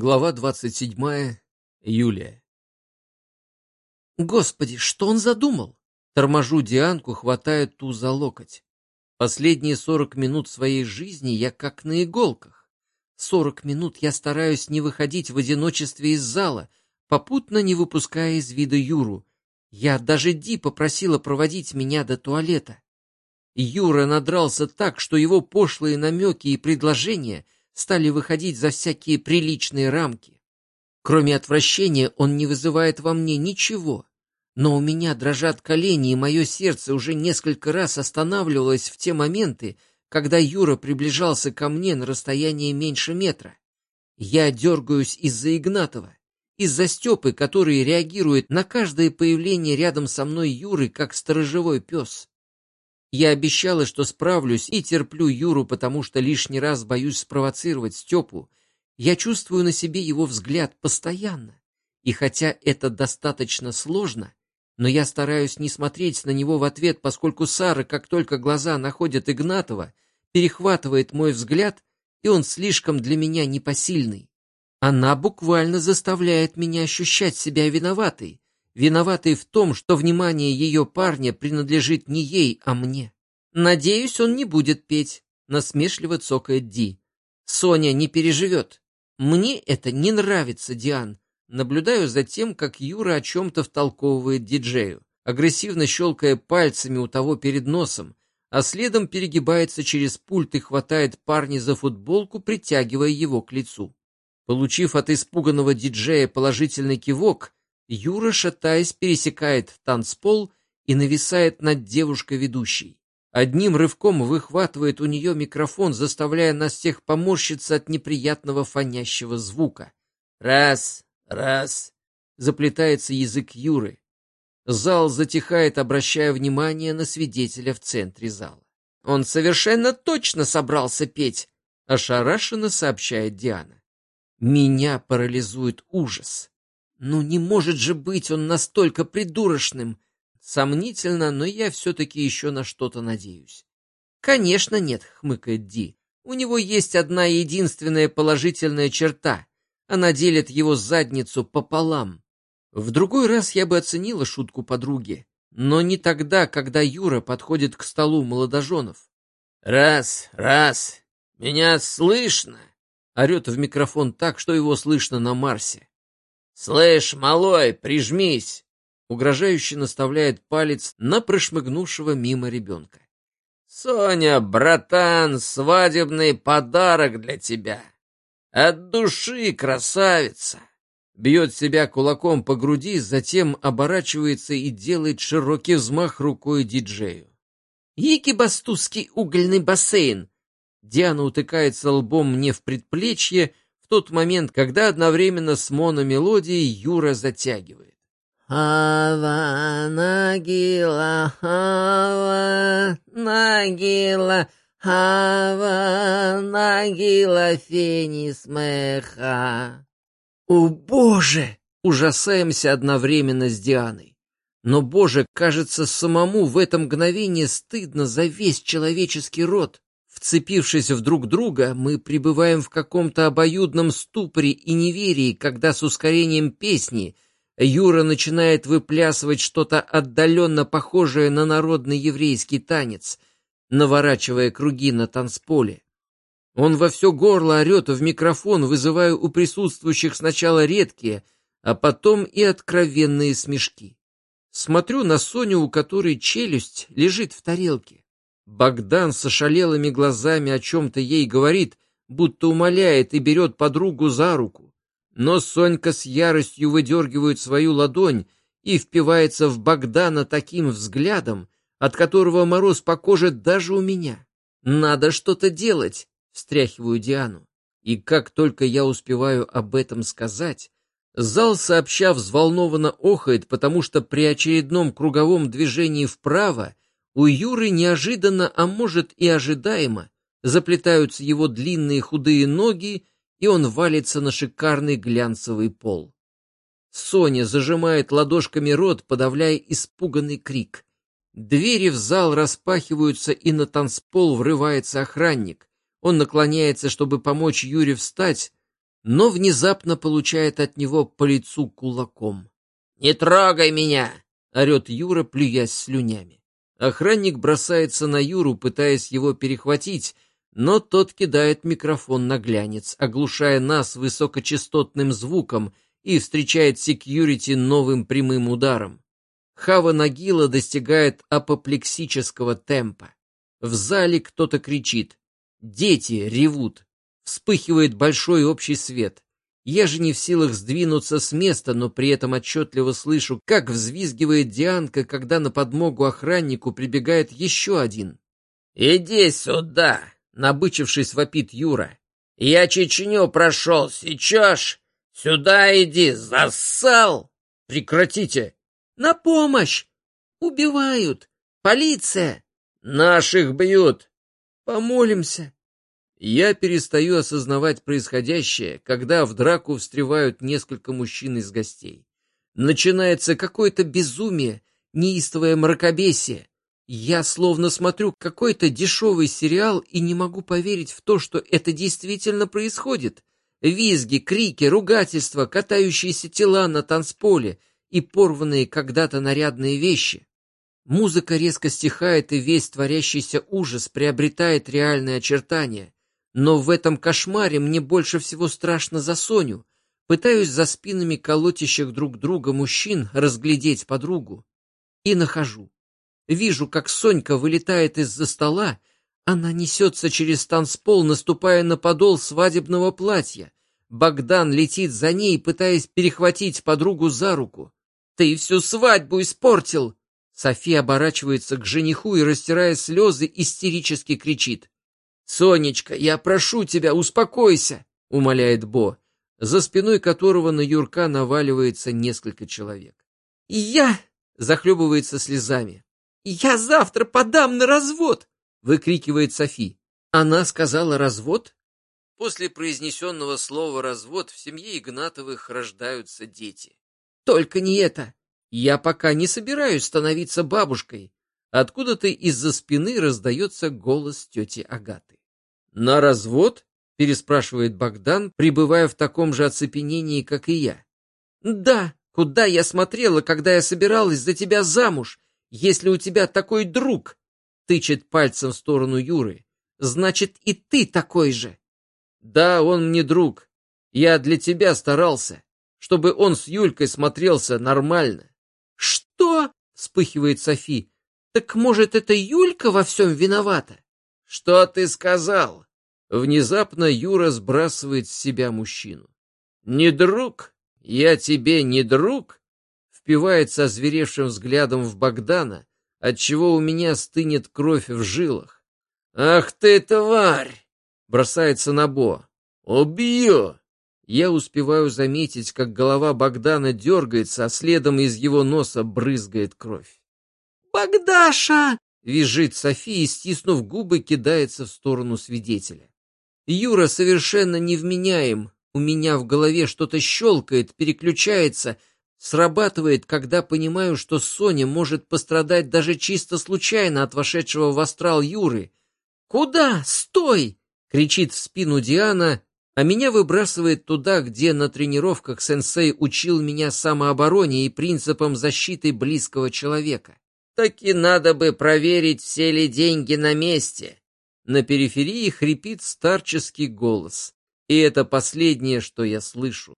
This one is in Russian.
Глава 27. Юлия. Господи, что он задумал? Торможу Дианку, хватая ту за локоть. Последние сорок минут своей жизни я как на иголках. Сорок минут я стараюсь не выходить в одиночестве из зала, попутно не выпуская из вида Юру. Я даже Ди попросила проводить меня до туалета. Юра надрался так, что его пошлые намеки и предложения — стали выходить за всякие приличные рамки. Кроме отвращения он не вызывает во мне ничего, но у меня дрожат колени, и мое сердце уже несколько раз останавливалось в те моменты, когда Юра приближался ко мне на расстояние меньше метра. Я дергаюсь из-за Игнатова, из-за Степы, который реагирует на каждое появление рядом со мной Юры, как сторожевой пес. Я обещала, что справлюсь и терплю Юру, потому что лишний раз боюсь спровоцировать Степу. Я чувствую на себе его взгляд постоянно. И хотя это достаточно сложно, но я стараюсь не смотреть на него в ответ, поскольку Сара, как только глаза находят Игнатова, перехватывает мой взгляд, и он слишком для меня непосильный. Она буквально заставляет меня ощущать себя виноватой, виноватой в том, что внимание ее парня принадлежит не ей, а мне. Надеюсь, он не будет петь, насмешливо цокает Ди. Соня не переживет. Мне это не нравится, Диан. Наблюдаю за тем, как Юра о чем-то втолковывает диджею, агрессивно щелкая пальцами у того перед носом, а следом перегибается через пульт и хватает парня за футболку, притягивая его к лицу. Получив от испуганного диджея положительный кивок, Юра, шатаясь, пересекает танцпол и нависает над девушкой-ведущей. Одним рывком выхватывает у нее микрофон, заставляя нас всех поморщиться от неприятного фонящего звука. «Раз, раз!» — заплетается язык Юры. Зал затихает, обращая внимание на свидетеля в центре зала. «Он совершенно точно собрался петь!» — ошарашенно сообщает Диана. «Меня парализует ужас. Ну не может же быть он настолько придурочным. Сомнительно, но я все-таки еще на что-то надеюсь. Конечно нет, хмыкает Ди. У него есть одна единственная положительная черта. Она делит его задницу пополам. В другой раз я бы оценила шутку подруги, но не тогда, когда Юра подходит к столу молодоженов. «Раз, раз, меня слышно!» Орет в микрофон так, что его слышно на Марсе. «Слышь, малой, прижмись!» Угрожающе наставляет палец на прошмыгнувшего мимо ребенка. «Соня, братан, свадебный подарок для тебя! От души, красавица!» Бьет себя кулаком по груди, затем оборачивается и делает широкий взмах рукой диджею. «Ики-бастузский угольный бассейн!» Диана утыкается лбом мне в предплечье, тот момент, когда одновременно с мономелодией Юра затягивает. Хава нагила, хава нагила, хава нагила фенис меха. О, Боже! Ужасаемся одновременно с Дианой. Но, Боже, кажется, самому в это мгновение стыдно за весь человеческий род. Вцепившись в друг друга, мы пребываем в каком-то обоюдном ступоре и неверии, когда с ускорением песни Юра начинает выплясывать что-то отдаленно похожее на народный еврейский танец, наворачивая круги на танцполе. Он во все горло орет в микрофон, вызывая у присутствующих сначала редкие, а потом и откровенные смешки. Смотрю на Соню, у которой челюсть лежит в тарелке. Богдан с ошалелыми глазами о чем-то ей говорит, будто умоляет и берет подругу за руку. Но Сонька с яростью выдергивает свою ладонь и впивается в Богдана таким взглядом, от которого мороз по коже даже у меня. «Надо что-то делать!» — встряхиваю Диану. И как только я успеваю об этом сказать, зал сообща взволнованно охает, потому что при очередном круговом движении вправо у Юры неожиданно, а может и ожидаемо, заплетаются его длинные худые ноги, и он валится на шикарный глянцевый пол. Соня зажимает ладошками рот, подавляя испуганный крик. Двери в зал распахиваются, и на танцпол врывается охранник. Он наклоняется, чтобы помочь Юре встать, но внезапно получает от него по лицу кулаком. «Не трогай меня!» — орет Юра, плюясь слюнями. Охранник бросается на Юру, пытаясь его перехватить, но тот кидает микрофон на глянец, оглушая нас высокочастотным звуком и встречает секьюрити новым прямым ударом. Хава Нагила достигает апоплексического темпа. В зале кто-то кричит. Дети ревут. Вспыхивает большой общий свет. Я же не в силах сдвинуться с места, но при этом отчетливо слышу, как взвизгивает Дианка, когда на подмогу охраннику прибегает еще один. «Иди сюда!» — набычившись, вопит Юра. «Я Чечню прошел, сейчас! Сюда иди, засал! Прекратите!» «На помощь! Убивают! Полиция!» «Наших бьют!» «Помолимся!» Я перестаю осознавать происходящее, когда в драку встревают несколько мужчин из гостей. Начинается какое-то безумие, неистовое мракобесие. Я словно смотрю какой-то дешевый сериал и не могу поверить в то, что это действительно происходит. Визги, крики, ругательства, катающиеся тела на танцполе и порванные когда-то нарядные вещи. Музыка резко стихает, и весь творящийся ужас приобретает реальные очертания. Но в этом кошмаре мне больше всего страшно за Соню. Пытаюсь за спинами колотящих друг друга мужчин разглядеть подругу. И нахожу. Вижу, как Сонька вылетает из-за стола, она несется через танцпол, наступая на подол свадебного платья. Богдан летит за ней, пытаясь перехватить подругу за руку. «Ты всю свадьбу испортил!» София оборачивается к жениху и, растирая слезы, истерически кричит. «Сонечка, я прошу тебя, успокойся!» — умоляет Бо, за спиной которого на Юрка наваливается несколько человек. «Я...» — захлебывается слезами. «Я завтра подам на развод!» — выкрикивает Софи. Она сказала «развод»? После произнесенного слова «развод» в семье Игнатовых рождаются дети. «Только не это! Я пока не собираюсь становиться бабушкой!» Откуда-то из-за спины раздается голос тети Агаты. «На развод?» — переспрашивает Богдан, пребывая в таком же оцепенении, как и я. «Да, куда я смотрела, когда я собиралась за тебя замуж, если у тебя такой друг?» — тычет пальцем в сторону Юры. «Значит, и ты такой же». «Да, он мне друг. Я для тебя старался, чтобы он с Юлькой смотрелся нормально». «Что?» — вспыхивает Софи. «Так, может, это Юлька во всем виновата?» «Что ты сказал?» Внезапно Юра сбрасывает с себя мужчину. «Не друг? Я тебе не друг?» Впивается озверевшим взглядом в Богдана, отчего у меня стынет кровь в жилах. «Ах ты, тварь!» Бросается на Бо. «Убью!» Я успеваю заметить, как голова Богдана дергается, а следом из его носа брызгает кровь. «Богдаша!» — визжит София и, стиснув губы, кидается в сторону свидетеля. Юра совершенно невменяем. У меня в голове что-то щелкает, переключается, срабатывает, когда понимаю, что Соня может пострадать даже чисто случайно от вошедшего в астрал Юры. «Куда? Стой!» — кричит в спину Диана, а меня выбрасывает туда, где на тренировках сенсей учил меня самообороне и принципам защиты близкого человека. «Таки надо бы проверить, все ли деньги на месте», на периферии хрипит старческий голос, и это последнее, что я слышу.